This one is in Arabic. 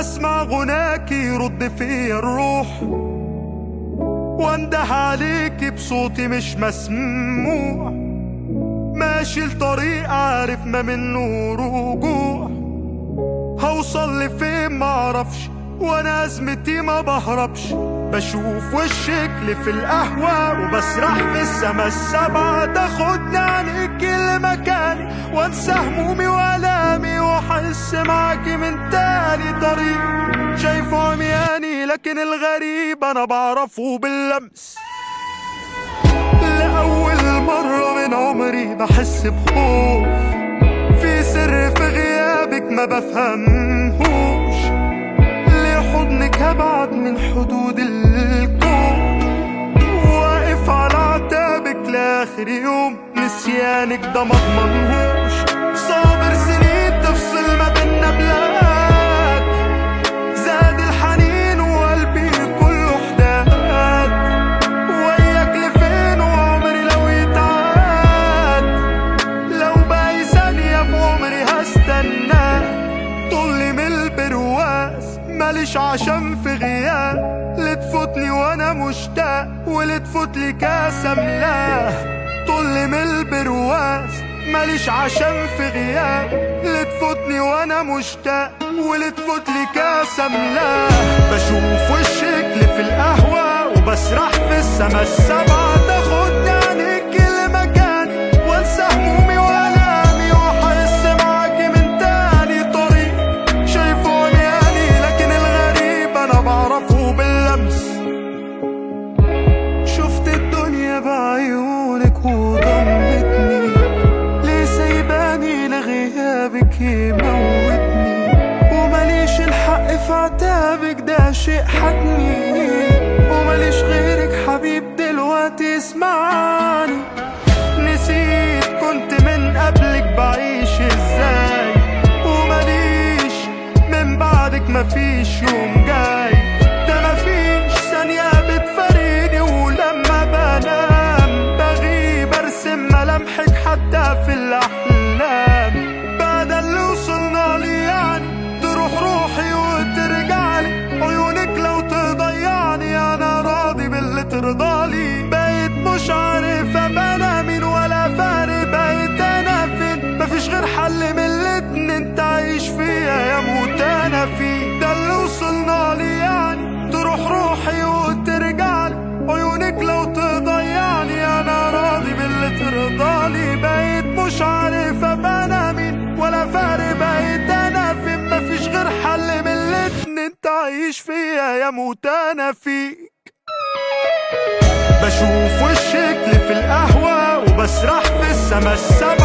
غناك يرد فيا الروح. وانده عليك بصوتي مش مسموع. ماشي لطريق عارف ما منه رجوع هوصل لفين معرفش وأنا أزمتي ما بهربش. بشوف وشك في القهوة وبسرح في السما السبعة تاخدني عنك لمكاني وانسى همومي وألامي واحس معاكي تاني طريق. شايفه عمياني لكن الغريب أنا بعرفه باللمس. لأول مرة من عمري بحس بخوف. في سر في غيابك ما بفهمهوش. ليه حضنك هبعد من حدود الكون؟ واقف على عتابك لآخر يوم نسيانك ده مضمنهوش. ماليش عشان في غياب. لتفوتني وأنا مشتاق؟ ولتفوت كاس املاه طلي من البرواز. ماليش عشان في غياب. لتفوتني وأنا مشتاق؟ ولتفوت كاس املاه بشوف وشك في القهوة وبسرح في السما السبعة. لغيابك يموتني. ومليش الحق في عتابك ده شيء حتمي. ومليش غيرك حبيب دلوقتي اسمعني. نسيت كنت من قبلك بعيش إزاي. ومليش من بعدك مفيش يوم جاي. تعيش فيها يا موت أنا فيك. بشوف وشك في القهوة وبسرح في السما السبعة